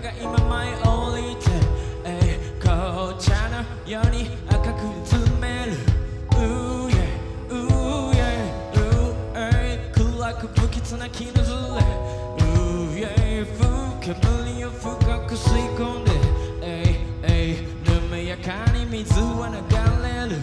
が今前降りてえ紅茶のように赤く詰める。うえうえうえ暗く不吉な絹ずれ。うえふ煙を深く吸い込んでええぬめやかに水は流れる。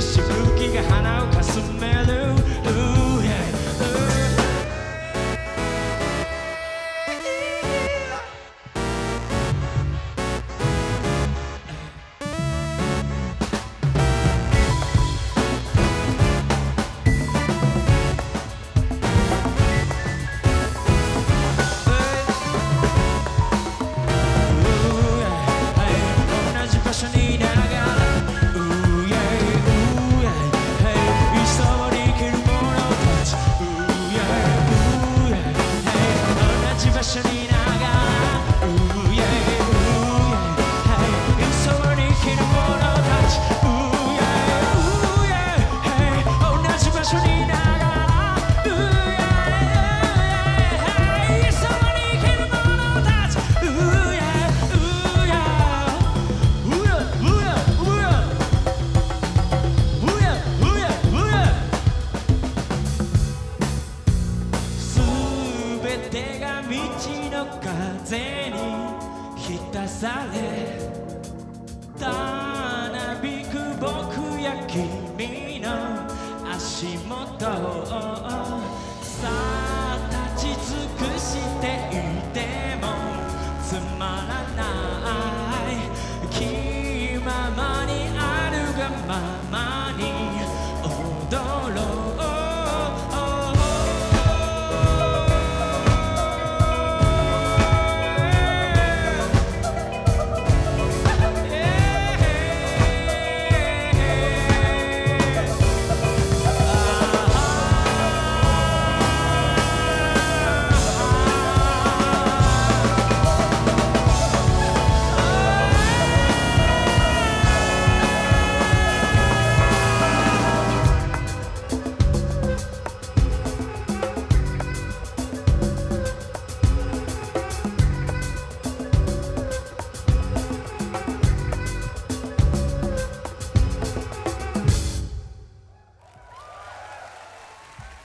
空気が鼻をかすめる。浸されたなびく僕や君の足元をさあ立ち尽くしていてもつまらない気ままにあるがままに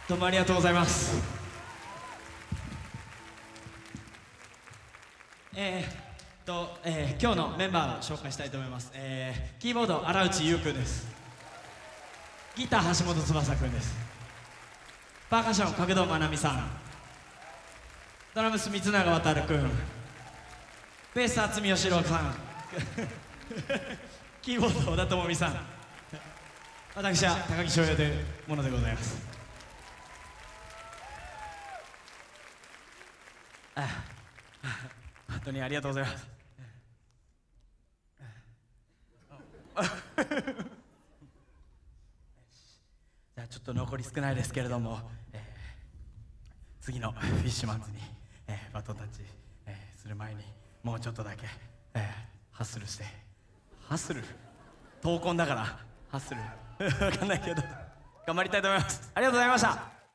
どうもありがとうございます。えー、と、えー、今日のメンバーを紹介したいと思います、えー、キーボード荒内優くんです。ギター橋本翼くんです。パーカッション角戸真奈美さん。ドラムス三永航くんベース渥美義郎さん。キーボード小田智美さん。私は高木翔平というものでございます。本当にありがとうございます。じゃあちょっと残り少ないですけれども、えー次のフィッシュマンズに、えーバトンタッチ、えーする前にもうちょっとだけ、えーハッスルして。ハッスル？闘魂だからハッスル。わかんないけど。頑張りたいと思います。ありがとうございました。